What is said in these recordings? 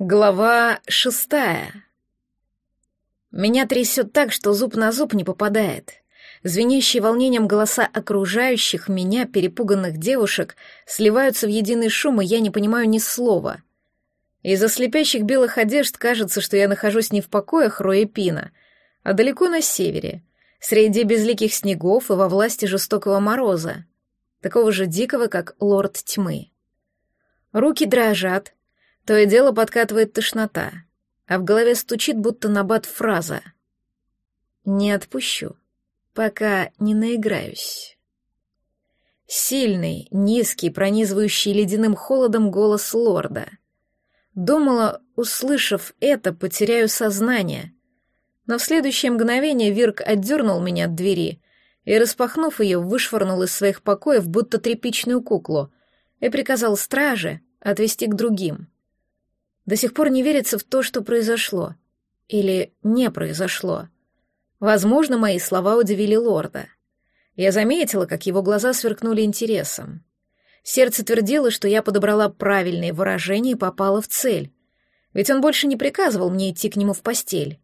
Глава шестая. Меня трясет так, что зуб на зуб не попадает. Звенящие волнением голоса окружающих меня, перепуганных девушек, сливаются в единый шум, и я не понимаю ни слова. Из-за слепящих белых одежд кажется, что я нахожусь не в покоях Роя Пина, а далеко на севере, среди безликих снегов и во власти жестокого мороза, такого же дикого, как лорд тьмы. Руки дрожат, то и дело подкатывает тошнота, а в голове стучит, будто набат фраза. «Не отпущу, пока не наиграюсь». Сильный, низкий, пронизывающий ледяным холодом голос лорда. Думала, услышав это, потеряю сознание. Но в следующее мгновение Вирк отдернул меня от двери и, распахнув ее, вышвырнул из своих покоев, будто тряпичную куклу, и приказал страже отвести к другим — до сих пор не верится в то, что произошло. Или не произошло. Возможно, мои слова удивили лорда. Я заметила, как его глаза сверкнули интересом. Сердце твердило, что я подобрала правильные выражения и попала в цель. Ведь он больше не приказывал мне идти к нему в постель.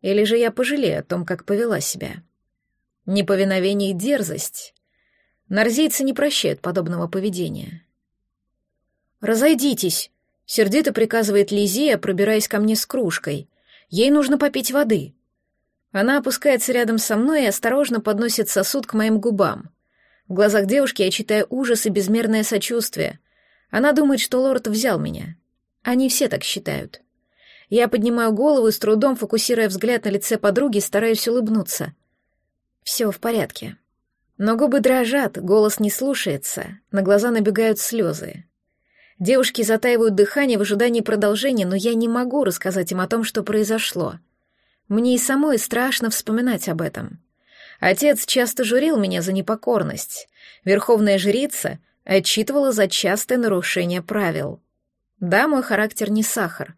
Или же я пожалею о том, как повела себя. Неповиновение и дерзость. Нарзийцы не прощают подобного поведения. «Разойдитесь!» Сердито приказывает Лизия, пробираясь ко мне с кружкой. Ей нужно попить воды. Она опускается рядом со мной и осторожно подносит сосуд к моим губам. В глазах девушки я читаю ужас и безмерное сочувствие. Она думает, что лорд взял меня. Они все так считают. Я поднимаю голову и с трудом, фокусируя взгляд на лице подруги, стараюсь улыбнуться. Все в порядке. Но губы дрожат, голос не слушается, на глаза набегают слезы. Девушки затаивают дыхание в ожидании продолжения, но я не могу рассказать им о том, что произошло. Мне и самой страшно вспоминать об этом. Отец часто журил меня за непокорность. Верховная жрица отчитывала за частое нарушение правил. Да, мой характер не сахар.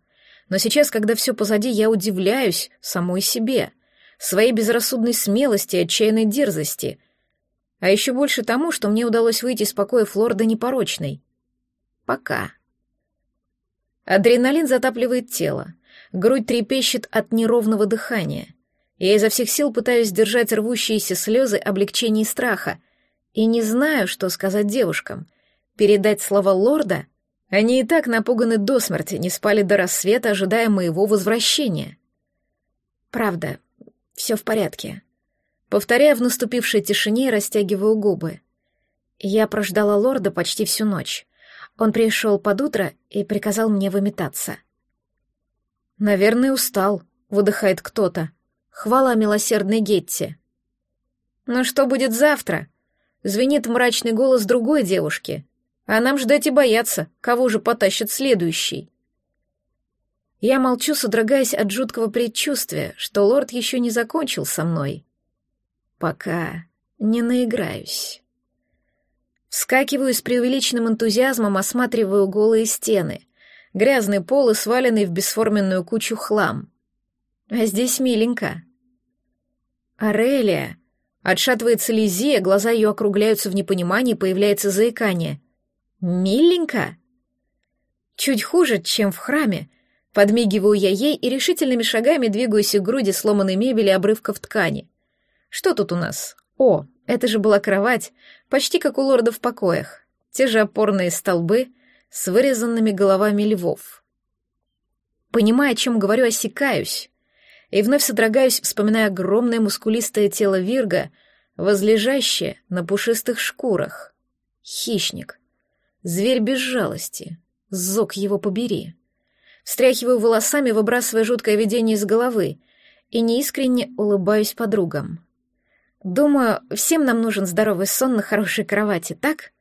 Но сейчас, когда все позади, я удивляюсь самой себе, своей безрассудной смелости и отчаянной дерзости. А еще больше тому, что мне удалось выйти из покоя Флорда непорочной — Пока. Адреналин затапливает тело. Грудь трепещет от неровного дыхания. Я изо всех сил пытаюсь сдержать рвущиеся слезы облегчения и страха. И не знаю, что сказать девушкам. Передать слова лорда? Они и так напуганы до смерти, не спали до рассвета, ожидая моего возвращения. Правда, все в порядке. Повторяя в наступившей тишине, растягиваю губы. Я прождала лорда почти всю ночь. Он пришел под утро и приказал мне выметаться. «Наверное, устал», — выдыхает кто-то. Хвала милосердной Гетти. «Но что будет завтра?» — звенит мрачный голос другой девушки. «А нам ждать и бояться, кого же потащит следующий?» Я молчу, содрогаясь от жуткого предчувствия, что лорд еще не закончил со мной. Пока не наиграюсь. Вскакиваю с преувеличенным энтузиазмом, осматриваю голые стены. Грязный пол и сваленный в бесформенную кучу хлам. А здесь миленько. Арелия. Отшатывается Лизия, глаза ее округляются в непонимании, появляется заикание. Миленько? Чуть хуже, чем в храме. Подмигиваю я ей и решительными шагами двигаюсь к груди сломанной мебели обрывков ткани. Что тут у нас? О, это же была кровать, почти как у лорда в покоях. Те же опорные столбы с вырезанными головами львов. Понимая, о чем говорю, осекаюсь. И вновь содрогаюсь, вспоминая огромное мускулистое тело Вирга, возлежащее на пушистых шкурах. Хищник. Зверь без жалости. Зок его побери. Встряхиваю волосами, выбрасывая жуткое видение из головы, и неискренне улыбаюсь подругам. Думаю, всем нам нужен здоровый сон на хорошей кровати, так?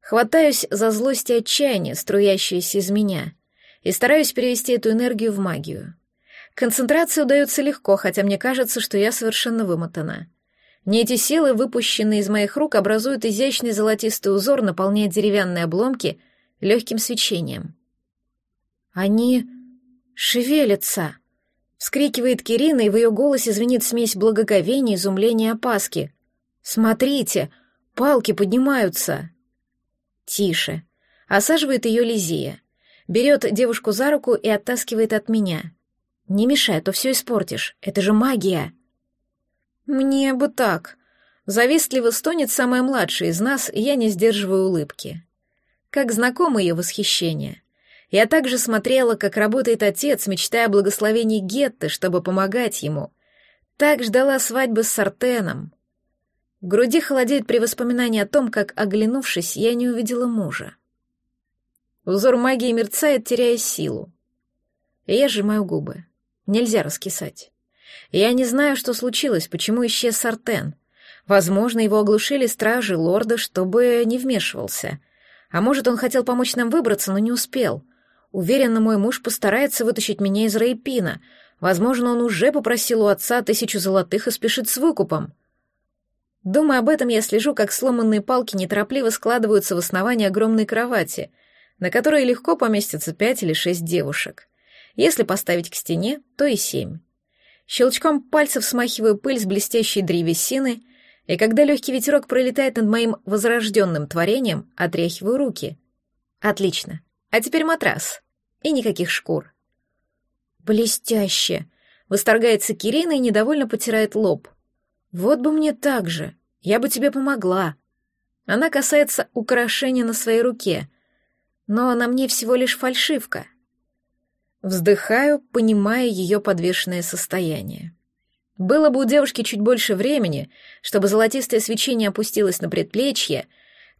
Хватаюсь за злость и отчаяние, струящиеся из меня, и стараюсь перевести эту энергию в магию. Концентрация удается легко, хотя мне кажется, что я совершенно вымотана. Не эти силы, выпущенные из моих рук, образуют изящный золотистый узор, наполняя деревянные обломки легким свечением. Они шевелятся. Вскрикивает Кирина, и в ее голосе звенит смесь благоговения, изумления и опаски. «Смотрите! Палки поднимаются!» Тише. Осаживает ее Лизия. Берет девушку за руку и оттаскивает от меня. «Не мешай, а то все испортишь. Это же магия!» «Мне бы так!» Завистливо стонет самая младшая из нас, и я не сдерживаю улыбки. Как знакомо ее восхищение. Я также смотрела, как работает отец, мечтая о благословении Гетты, чтобы помогать ему. Так ждала свадьбы с Сартеном. В груди холодеет при воспоминании о том, как, оглянувшись, я не увидела мужа. Узор магии мерцает, теряя силу. Я сжимаю губы. Нельзя раскисать. Я не знаю, что случилось, почему исчез Сартен. Возможно, его оглушили стражи лорда, чтобы не вмешивался. А может, он хотел помочь нам выбраться, но не успел. Уверена, мой муж постарается вытащить меня из Рейпина. Возможно, он уже попросил у отца тысячу золотых и спешит с выкупом. Думая об этом, я слежу, как сломанные палки неторопливо складываются в основании огромной кровати, на которой легко поместятся пять или шесть девушек. Если поставить к стене, то и семь. Щелчком пальцев смахиваю пыль с блестящей древесины, и когда легкий ветерок пролетает над моим возрожденным творением, отряхиваю руки. Отлично. А теперь матрас. И никаких шкур. Блестяще. Восторгается Кирина и недовольно потирает лоб. Вот бы мне так же. Я бы тебе помогла. Она касается украшения на своей руке. Но на мне всего лишь фальшивка. Вздыхаю, понимая ее подвешенное состояние. Было бы у девушки чуть больше времени, чтобы золотистое свечение опустилось на предплечье,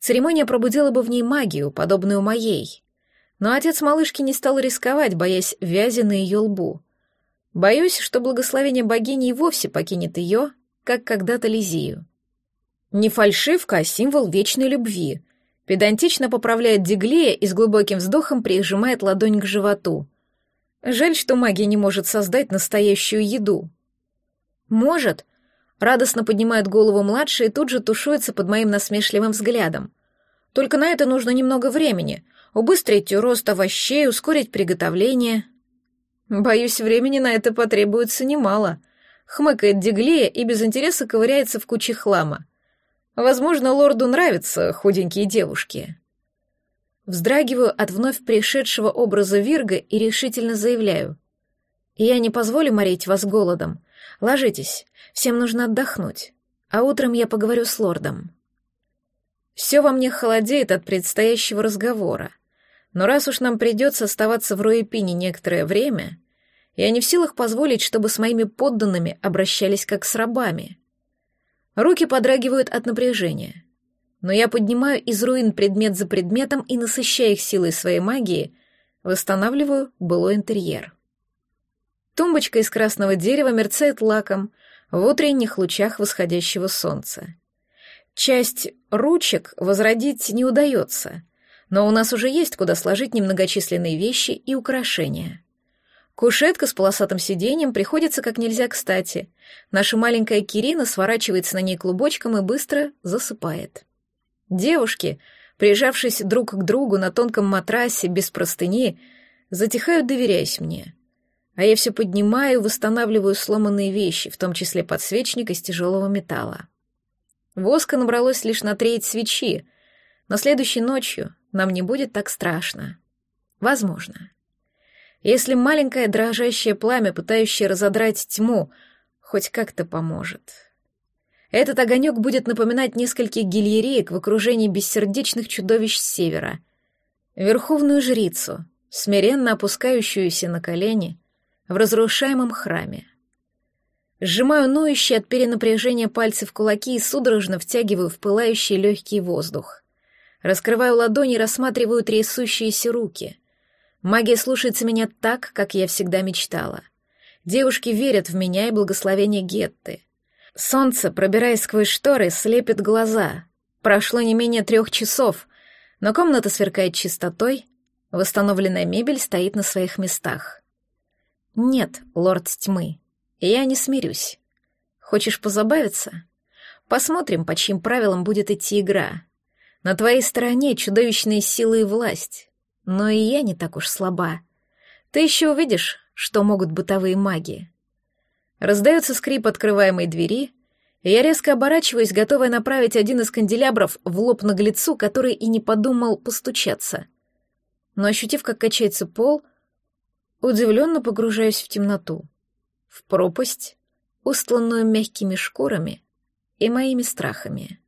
церемония пробудила бы в ней магию, подобную моей. Но отец малышки не стал рисковать, боясь вязи на ее лбу. Боюсь, что благословение богини и вовсе покинет ее, как когда-то Лизию. Не фальшивка, а символ вечной любви. Педантично поправляет Деглея и с глубоким вздохом прижимает ладонь к животу. Жаль, что магия не может создать настоящую еду. Может. Радостно поднимает голову младший и тут же тушуется под моим насмешливым взглядом. Только на это нужно немного времени. Убыстрить рост овощей, ускорить приготовление. Боюсь, времени на это потребуется немало. Хмыкает Деглея и без интереса ковыряется в куче хлама. Возможно, лорду нравятся худенькие девушки. Вздрагиваю от вновь пришедшего образа Вирга и решительно заявляю. Я не позволю морить вас голодом. Ложитесь, всем нужно отдохнуть, а утром я поговорю с лордом. Все во мне холодеет от предстоящего разговора, но раз уж нам придется оставаться в Роепине некоторое время, я не в силах позволить, чтобы с моими подданными обращались как с рабами. Руки подрагивают от напряжения, но я поднимаю из руин предмет за предметом и, насыщая их силой своей магии, восстанавливаю былой интерьер. Тумбочка из красного дерева мерцает лаком в утренних лучах восходящего солнца. Часть ручек возродить не удается, но у нас уже есть куда сложить немногочисленные вещи и украшения. Кушетка с полосатым сиденьем приходится как нельзя кстати. Наша маленькая Кирина сворачивается на ней клубочком и быстро засыпает. Девушки, прижавшись друг к другу на тонком матрасе без простыни, затихают, доверяясь мне а я все поднимаю восстанавливаю сломанные вещи, в том числе подсвечник из тяжелого металла. Воска набралось лишь на треть свечи, но следующей ночью нам не будет так страшно. Возможно. Если маленькое дрожащее пламя, пытающее разодрать тьму, хоть как-то поможет. Этот огонек будет напоминать нескольких гильереек в окружении бессердечных чудовищ севера. Верховную жрицу, смиренно опускающуюся на колени в разрушаемом храме. Сжимаю ноющие от перенапряжения пальцы в кулаки и судорожно втягиваю в пылающий легкий воздух. Раскрываю ладони рассматриваю трясущиеся руки. Магия слушается меня так, как я всегда мечтала. Девушки верят в меня и благословение Гетты. Солнце, пробираясь сквозь шторы, слепит глаза. Прошло не менее трех часов, но комната сверкает чистотой, восстановленная мебель стоит на своих местах. «Нет, лорд тьмы, я не смирюсь. Хочешь позабавиться? Посмотрим, по чьим правилам будет идти игра. На твоей стороне чудовищные силы и власть, но и я не так уж слаба. Ты еще увидишь, что могут бытовые маги». Раздается скрип открываемой двери, и я резко оборачиваюсь, готовая направить один из канделябров в лоб наглецу, который и не подумал постучаться. но, ощутив, как качается пол, удивленно погружаюсь в темноту, в пропасть, устланную мягкими шкурами и моими страхами.